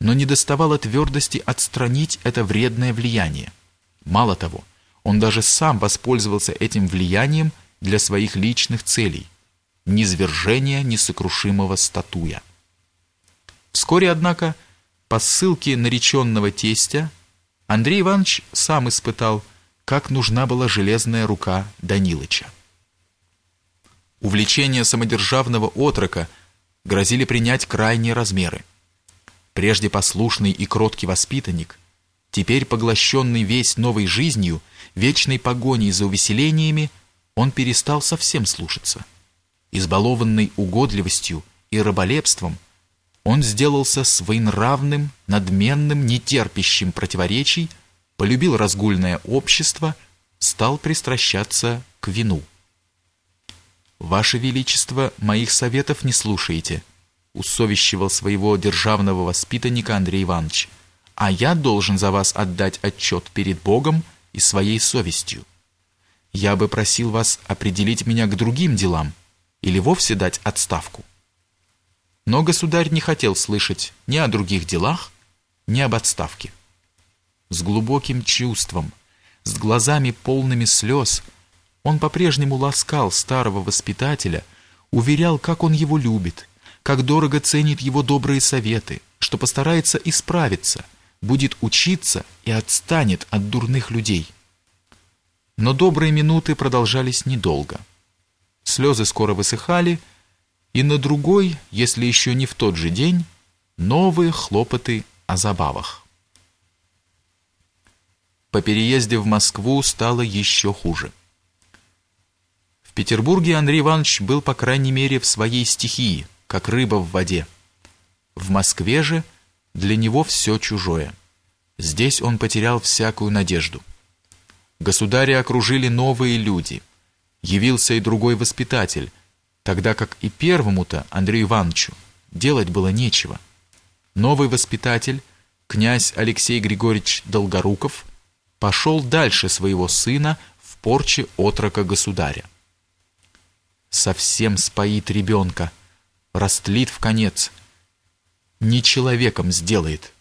но не доставало твердости отстранить это вредное влияние. Мало того, он даже сам воспользовался этим влиянием для своих личных целей – низвержения несокрушимого статуя. Вскоре, однако, по ссылке нареченного тестя, Андрей Иванович сам испытал, как нужна была железная рука Данилыча. Увлечение самодержавного отрока грозили принять крайние размеры. Прежде послушный и кроткий воспитанник, теперь поглощенный весь новой жизнью, вечной погоней за увеселениями, он перестал совсем слушаться. Избалованный угодливостью и раболепством, он сделался своенравным, надменным, нетерпящим противоречий, полюбил разгульное общество, стал пристращаться к вину. «Ваше Величество, моих советов не слушаете», усовещивал своего державного воспитанника Андрей Иванович, «а я должен за вас отдать отчет перед Богом и своей совестью. Я бы просил вас определить меня к другим делам или вовсе дать отставку». Но государь не хотел слышать ни о других делах, ни об отставке. С глубоким чувством, с глазами полными слез, он по-прежнему ласкал старого воспитателя, уверял, как он его любит, как дорого ценит его добрые советы, что постарается исправиться, будет учиться и отстанет от дурных людей. Но добрые минуты продолжались недолго. Слезы скоро высыхали, и на другой, если еще не в тот же день, новые хлопоты о забавах. По переезде в Москву стало еще хуже. В Петербурге Андрей Иванович был, по крайней мере, в своей стихии, как рыба в воде. В Москве же для него все чужое. Здесь он потерял всякую надежду. Государя окружили новые люди. Явился и другой воспитатель, тогда как и первому-то, Андрею Ивановичу, делать было нечего. Новый воспитатель, князь Алексей Григорьевич Долгоруков, пошел дальше своего сына в порче отрока государя. Совсем споит ребенка, растлит в конец, не человеком сделает.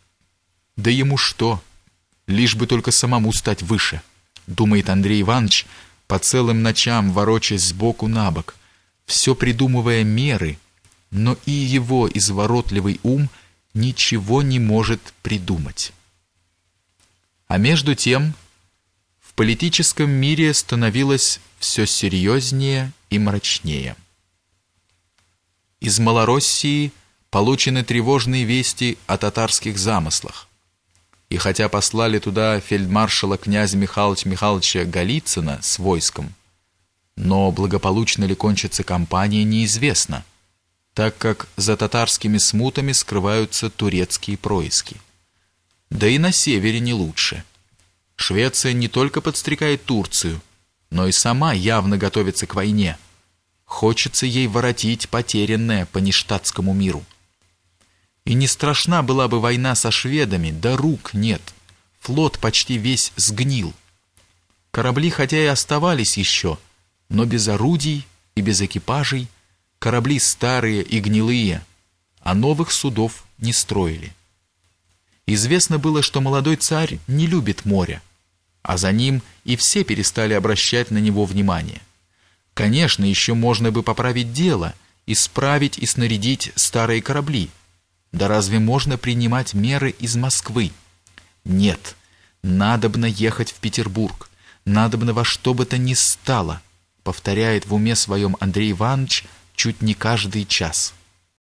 Да ему что, лишь бы только самому стать выше, думает Андрей Иванович, по целым ночам ворочаясь сбоку на бок – все придумывая меры, но и его изворотливый ум ничего не может придумать. А между тем в политическом мире становилось все серьезнее и мрачнее. Из Малороссии получены тревожные вести о татарских замыслах. И хотя послали туда фельдмаршала князя Михайловича Михайловича Голицына с войском, но благополучно ли кончится кампания, неизвестно, так как за татарскими смутами скрываются турецкие происки. Да и на севере не лучше. Швеция не только подстрекает Турцию, но и сама явно готовится к войне. Хочется ей воротить потерянное по нештатскому миру. И не страшна была бы война со шведами, да рук нет. Флот почти весь сгнил. Корабли хотя и оставались еще, но без орудий и без экипажей, корабли старые и гнилые, а новых судов не строили. Известно было, что молодой царь не любит моря, а за ним и все перестали обращать на него внимание. Конечно, еще можно бы поправить дело, исправить и снарядить старые корабли. Да разве можно принимать меры из Москвы? Нет, надобно ехать в Петербург, надобно во что бы то ни стало – повторяет в уме своем Андрей Иванович чуть не каждый час.